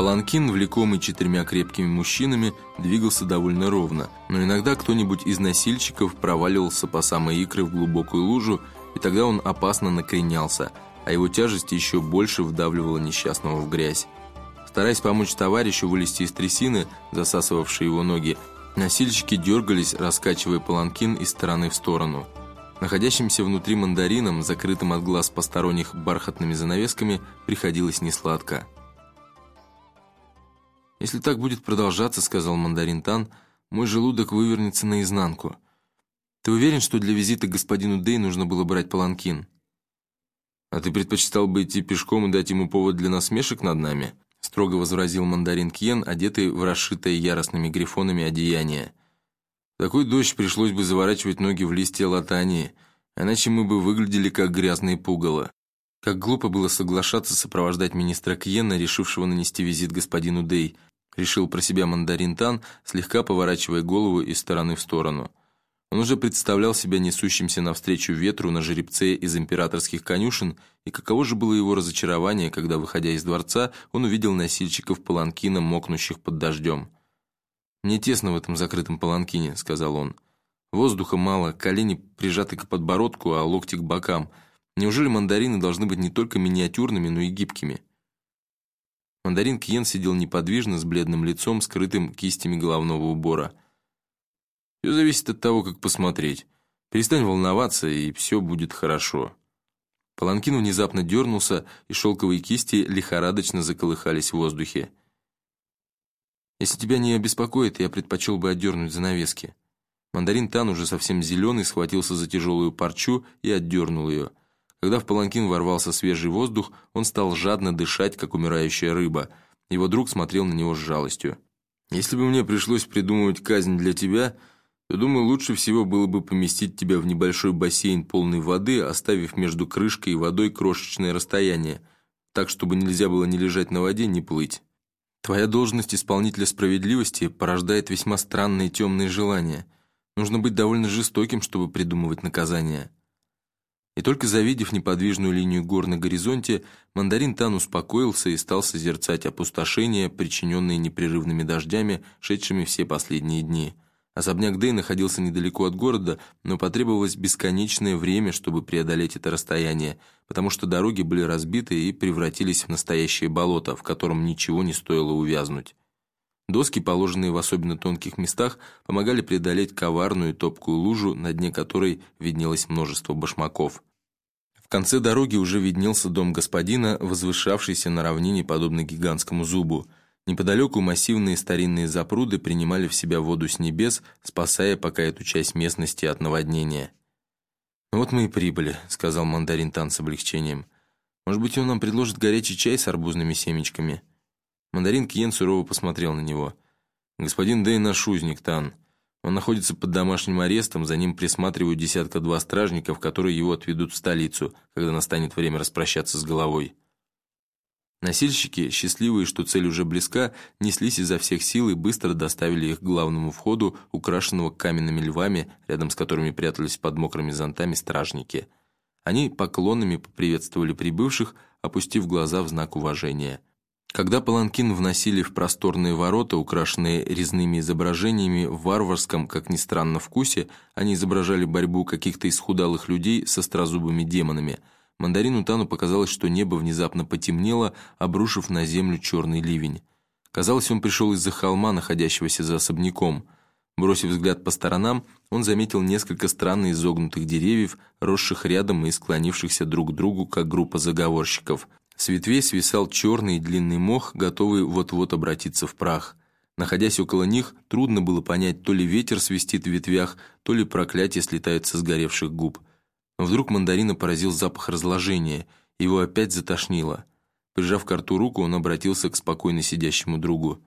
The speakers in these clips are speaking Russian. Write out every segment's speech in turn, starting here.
Паланкин, влекомый четырьмя крепкими мужчинами, двигался довольно ровно, но иногда кто-нибудь из носильщиков проваливался по самой икры в глубокую лужу, и тогда он опасно накренялся, а его тяжесть еще больше вдавливала несчастного в грязь. Стараясь помочь товарищу вылезти из трясины, засасывавшей его ноги, носильщики дергались, раскачивая паланкин из стороны в сторону. Находящимся внутри мандаринам, закрытым от глаз посторонних бархатными занавесками, приходилось несладко. «Если так будет продолжаться, — сказал мандарин Тан, — мой желудок вывернется наизнанку. Ты уверен, что для визита к господину Дэй нужно было брать паланкин?» «А ты предпочитал бы идти пешком и дать ему повод для насмешек над нами?» — строго возразил мандарин Кьен, одетый в расшитое яростными грифонами одеяние. «Такой дождь пришлось бы заворачивать ноги в листья латании, иначе мы бы выглядели как грязные пугало». Как глупо было соглашаться сопровождать министра Кьена, решившего нанести визит господину Дэй, решил про себя мандарин Тан, слегка поворачивая голову из стороны в сторону. Он уже представлял себя несущимся навстречу ветру на жеребце из императорских конюшен, и каково же было его разочарование, когда, выходя из дворца, он увидел носильщиков паланкина, мокнущих под дождем. «Мне тесно в этом закрытом паланкине», — сказал он. «Воздуха мало, колени прижаты к подбородку, а локти к бокам. Неужели мандарины должны быть не только миниатюрными, но и гибкими?» Мандарин Кьен сидел неподвижно, с бледным лицом, скрытым кистями головного убора. «Все зависит от того, как посмотреть. Перестань волноваться, и все будет хорошо». Паланкин внезапно дернулся, и шелковые кисти лихорадочно заколыхались в воздухе. «Если тебя не обеспокоит, я предпочел бы отдернуть занавески». Мандарин Тан, уже совсем зеленый, схватился за тяжелую парчу и отдернул ее. Когда в паланкин ворвался свежий воздух, он стал жадно дышать, как умирающая рыба. Его друг смотрел на него с жалостью. «Если бы мне пришлось придумывать казнь для тебя, то, думаю, лучше всего было бы поместить тебя в небольшой бассейн полной воды, оставив между крышкой и водой крошечное расстояние, так, чтобы нельзя было ни лежать на воде, ни плыть. Твоя должность исполнителя справедливости порождает весьма странные темные желания. Нужно быть довольно жестоким, чтобы придумывать наказания». И только завидев неподвижную линию гор на горизонте, мандарин Тан успокоился и стал созерцать опустошение, причиненное непрерывными дождями, шедшими все последние дни. Особняк Дэй находился недалеко от города, но потребовалось бесконечное время, чтобы преодолеть это расстояние, потому что дороги были разбиты и превратились в настоящее болото, в котором ничего не стоило увязнуть. Доски, положенные в особенно тонких местах, помогали преодолеть коварную топкую лужу, на дне которой виднелось множество башмаков. Конце дороги уже виднелся дом господина, возвышавшийся на равнине, подобно гигантскому зубу. Неподалеку массивные старинные запруды принимали в себя воду с небес, спасая пока эту часть местности от наводнения. «Ну «Вот мы и прибыли», — сказал мандарин Тан с облегчением. «Может быть, он нам предложит горячий чай с арбузными семечками?» Мандарин Киен сурово посмотрел на него. «Господин Дэй наш Тан. Он находится под домашним арестом, за ним присматривают десятка-два стражников, которые его отведут в столицу, когда настанет время распрощаться с головой». Носильщики, счастливые, что цель уже близка, неслись изо всех сил и быстро доставили их к главному входу, украшенного каменными львами, рядом с которыми прятались под мокрыми зонтами стражники. Они поклонами поприветствовали прибывших, опустив глаза в знак уважения – когда паланкин вносили в просторные ворота, украшенные резными изображениями, в варварском, как ни странно, вкусе, они изображали борьбу каких-то исхудалых людей со острозубыми демонами. Мандарину Тану показалось, что небо внезапно потемнело, обрушив на землю черный ливень. Казалось, он пришел из-за холма, находящегося за особняком. Бросив взгляд по сторонам, он заметил несколько странно изогнутых деревьев, росших рядом и склонившихся друг к другу, как группа заговорщиков – с ветвей свисал черный длинный мох, готовый вот-вот обратиться в прах. Находясь около них, трудно было понять, то ли ветер свистит в ветвях, то ли проклятие слетает со сгоревших губ. Но вдруг мандарина поразил запах разложения, его опять затошнило. Прижав к рту руку, он обратился к спокойно сидящему другу.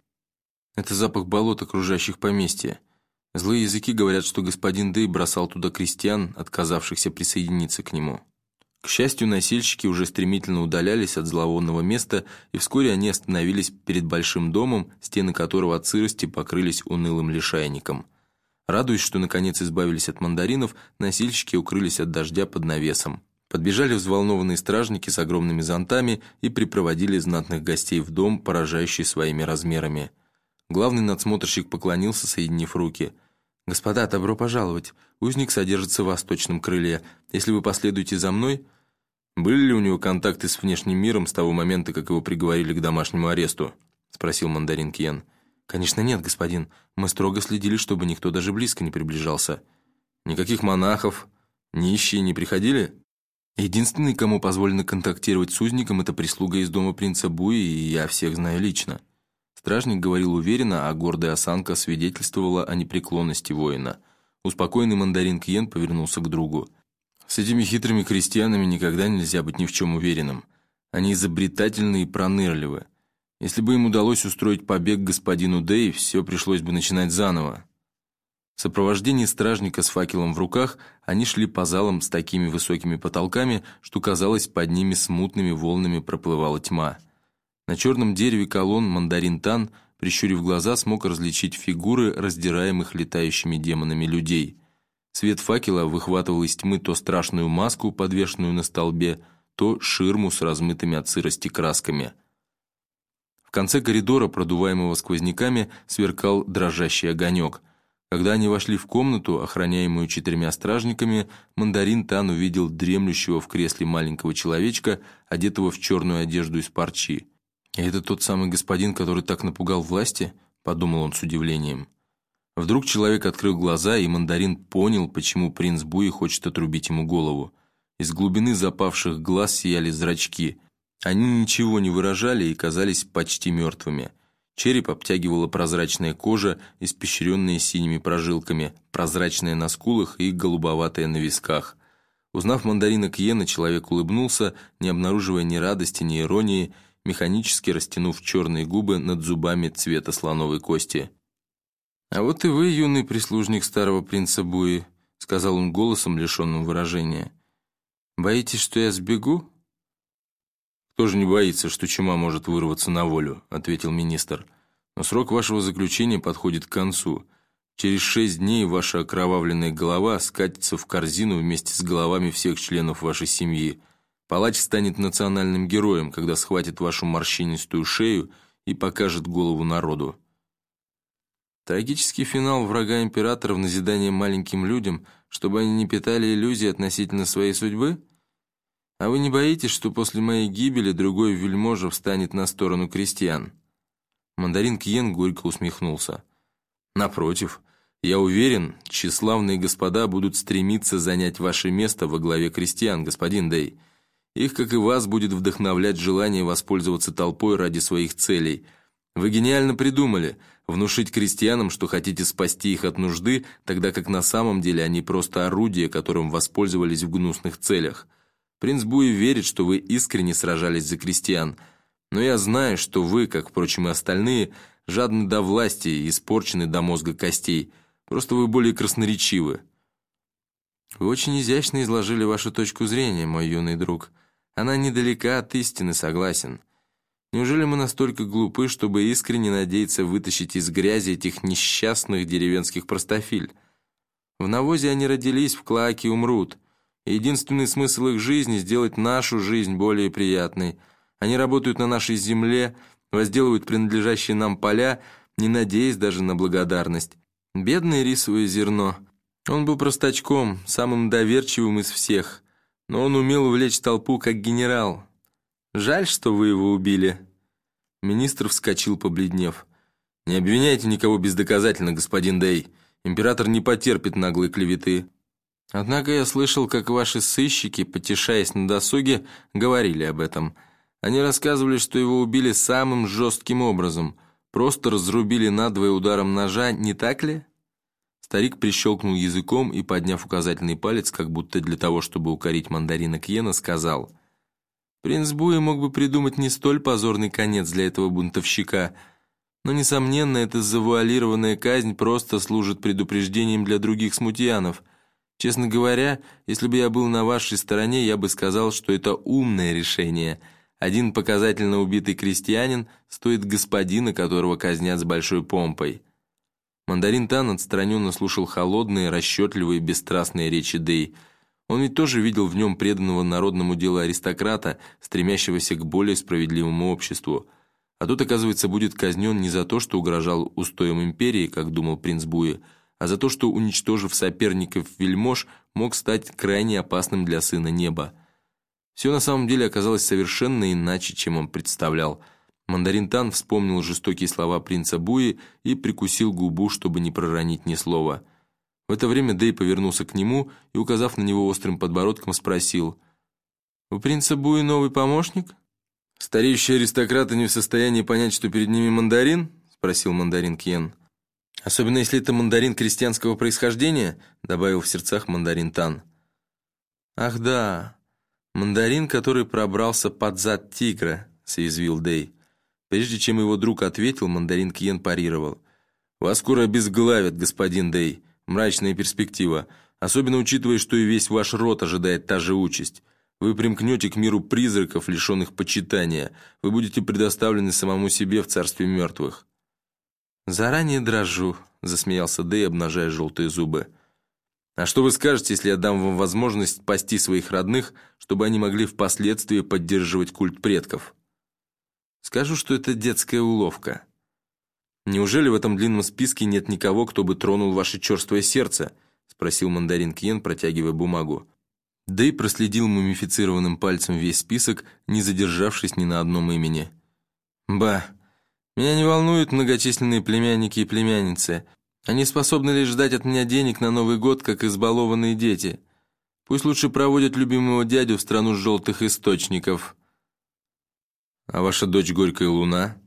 «Это запах болот, окружающих поместье. Злые языки говорят, что господин Дэй бросал туда крестьян, отказавшихся присоединиться к нему». К счастью, носильщики уже стремительно удалялись от зловонного места, и вскоре они остановились перед большим домом, стены которого от сырости покрылись унылым лишайником. Радуясь, что наконец избавились от мандаринов, носильщики укрылись от дождя под навесом. Подбежали взволнованные стражники с огромными зонтами и припроводили знатных гостей в дом, поражающий своими размерами. Главный надсмотрщик поклонился, соединив руки. «Господа, добро пожаловать. Узник содержится в восточном крыле. Если вы последуете за мной...» «Были ли у него контакты с внешним миром с того момента, как его приговорили к домашнему аресту?» — спросил мандарин Киен. «Конечно нет, господин. Мы строго следили, чтобы никто даже близко не приближался». «Никаких монахов, нищие не приходили?» Единственный, кому позволено контактировать с узником, это прислуга из дома принца Буи, и я всех знаю лично. Стражник говорил уверенно, а гордая осанка свидетельствовала о непреклонности воина. Успокоенный мандарин Кьен повернулся к другу. «С этими хитрыми крестьянами никогда нельзя быть ни в чем уверенным. Они изобретательны и пронырливы. Если бы им удалось устроить побег господину Дэй, все пришлось бы начинать заново. В сопровождении стражника с факелом в руках они шли по залам с такими высокими потолками, что, казалось, под ними смутными волнами проплывала тьма. На черном дереве колонн мандарин Тан, прищурив глаза, смог различить фигуры раздираемых летающими демонами людей. Свет факела выхватывал из тьмы то страшную маску, подвешенную на столбе, то ширму с размытыми от сырости красками. В конце коридора, продуваемого сквозняками, сверкал дрожащий огонек – когда они вошли в комнату, охраняемую четырьмя стражниками, мандарин Тан увидел дремлющего в кресле маленького человечка, одетого в черную одежду из парчи. «И это тот самый господин, который так напугал власти?» – подумал он с удивлением. Вдруг человек открыл глаза, и мандарин понял, почему принц Буи хочет отрубить ему голову. Из глубины запавших глаз сияли зрачки. Они ничего не выражали и казались почти мертвыми – Череп обтягивала прозрачная кожа, испещренная синими прожилками, прозрачная на скулах и голубоватая на висках. Узнав мандарина Кьена, человек улыбнулся, не обнаруживая ни радости, ни иронии, механически растянув черные губы над зубами цвета слоновой кости. «А вот и вы, юный прислужник старого принца Буи», — сказал он голосом, лишенным выражения. «Боитесь, что я сбегу?» «Кто же не боится, что чума может вырваться на волю?» – ответил министр. «Но срок вашего заключения подходит к концу. Через шесть дней ваша окровавленная голова скатится в корзину вместе с головами всех членов вашей семьи. Палач станет национальным героем, когда схватит вашу морщинистую шею и покажет голову народу». Трагический финал врага императора в назидание маленьким людям, чтобы они не питали иллюзий относительно своей судьбы – а вы не боитесь, что после моей гибели другой вельможа встанет на сторону крестьян?» Мандарин Кьен горько усмехнулся. «Напротив, я уверен, тщеславные господа будут стремиться занять ваше место во главе крестьян, господин Дэй. Их, как и вас, будет вдохновлять желание воспользоваться толпой ради своих целей. Вы гениально придумали внушить крестьянам, что хотите спасти их от нужды, тогда как на самом деле они просто орудие, которым воспользовались в гнусных целях». Принц Буи верит, что вы искренне сражались за крестьян, но я знаю, что вы, как, впрочем, и остальные, жадны до власти и испорчены до мозга костей. Просто вы более красноречивы. Вы очень изящно изложили вашу точку зрения, мой юный друг. Она недалека от истины, согласен. Неужели мы настолько глупы, чтобы искренне надеяться вытащить из грязи этих несчастных деревенских простофиль? В навозе они родились, в клаке умрут единственный смысл их жизни – сделать нашу жизнь более приятной. Они работают на нашей земле, возделывают принадлежащие нам поля, не надеясь даже на благодарность. Бедное рисовое зерно. Он был простачком, самым доверчивым из всех, но он умел увлечь толпу как генерал. Жаль, что вы его убили». Министр вскочил, побледнев. «Не обвиняйте никого бездоказательно, господин Дэй. Император не потерпит наглой клеветы». Однако я слышал, как ваши сыщики, потешаясь на досуге, говорили об этом. Они рассказывали, что его убили самым жестким образом, просто разрубили надвое ударом ножа, не так ли? Старик прищелкнул языком и, подняв указательный палец, как будто для того, чтобы укорить мандарина Кьена, сказал, «Принц Буи мог бы придумать не столь позорный конец для этого бунтовщика, но, несомненно, эта завуалированная казнь просто служит предупреждением для других смутьянов». Честно говоря, если бы я был на вашей стороне, я бы сказал, что это умное решение. Один показательно убитый крестьянин стоит господина, которого казнят с большой помпой». Мандарин Тан отстраненно слушал холодные, расчетливые, бесстрастные речи Дэй. Он ведь тоже видел в нем преданного народному делу аристократа, стремящегося к более справедливому обществу. А тут, оказывается, будет казнен не за то, что угрожал устоям империи, как думал принц Буи, а за то, что, уничтожив соперников вельмож, мог стать крайне опасным для сына неба. Все на самом деле оказалось совершенно иначе, чем он представлял. Мандарин Тан вспомнил жестокие слова принца Буи и прикусил губу, чтобы не проронить ни слова. В это время Дэй повернулся к нему и, указав на него острым подбородком, спросил, «У принца Буи новый помощник?» «Стареющие аристократы не в состоянии понять, что перед ними мандарин?» — спросил мандарин Кьен. «Особенно если это мандарин крестьянского происхождения», — добавил в сердцах мандарин Тан. «Ах да, мандарин, который пробрался под зад тигра», — соязвил Дэй. Прежде чем его друг ответил, мандарин Кьен парировал. «Вас скоро обезглавят, господин Дэй. Мрачная перспектива, особенно учитывая, что и весь ваш род ожидает та же участь. Вы примкнете к миру призраков, лишенных почитания. Вы будете предоставлены самому себе в царстве мертвых». «Заранее дрожу», — засмеялся Дэй, обнажая желтые зубы. «А что вы скажете, если я дам вам возможность спасти своих родных, чтобы они могли впоследствии поддерживать культ предков?» «Скажу, что это детская уловка». «Неужели в этом длинном списке нет никого, кто бы тронул ваше черствое сердце?» — спросил мандарин Кьен, протягивая бумагу. Дэй проследил мумифицированным пальцем весь список, не задержавшись ни на одном имени. «Ба!» Меня не волнуют многочисленные племянники и племянницы. Они способны лишь ждать от меня денег на Новый год, как избалованные дети. Пусть лучше проводят любимого дядю в страну желтых источников. А ваша дочь Горькая Луна?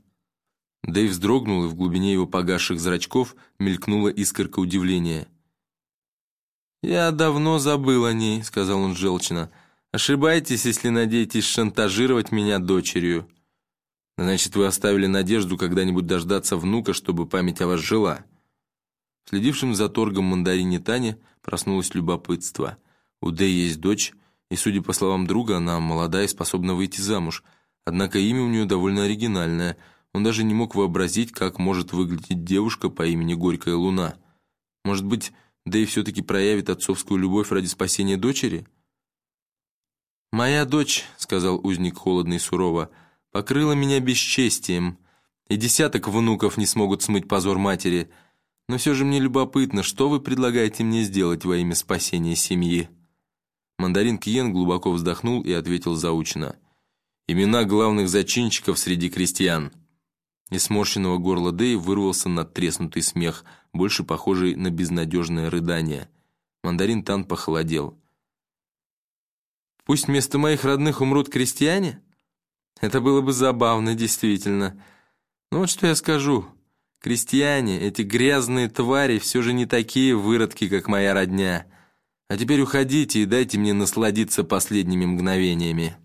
Дэйв вздрогнул, и в глубине его погасших зрачков мелькнула искорка удивления. «Я давно забыл о ней», — сказал он желчно. «Ошибаетесь, если надеетесь шантажировать меня дочерью». Значит, вы оставили надежду когда-нибудь дождаться внука, чтобы память о вас жила. Следившим за торгом мандарине Тане проснулось любопытство. У Дэй есть дочь, и, судя по словам друга, она молодая и способна выйти замуж. Однако имя у нее довольно оригинальное. Он даже не мог вообразить, как может выглядеть девушка по имени Горькая Луна. Может быть, Дэй все-таки проявит отцовскую любовь ради спасения дочери? «Моя дочь», — сказал узник холодно и сурово, — покрыла меня бесчестием, и десяток внуков не смогут смыть позор матери. Но все же мне любопытно, что вы предлагаете мне сделать во имя спасения семьи?» Мандарин Киен глубоко вздохнул и ответил заучено. «Имена главных зачинщиков среди крестьян». Из сморщенного горла Дэй вырвался надтреснутый смех, больше похожий на безнадежное рыдание. Мандарин Тан похолодел. «Пусть вместо моих родных умрут крестьяне?» Это было бы забавно, действительно. Ну вот что я скажу. Крестьяне, эти грязные твари, все же не такие выродки, как моя родня. А теперь уходите и дайте мне насладиться последними мгновениями».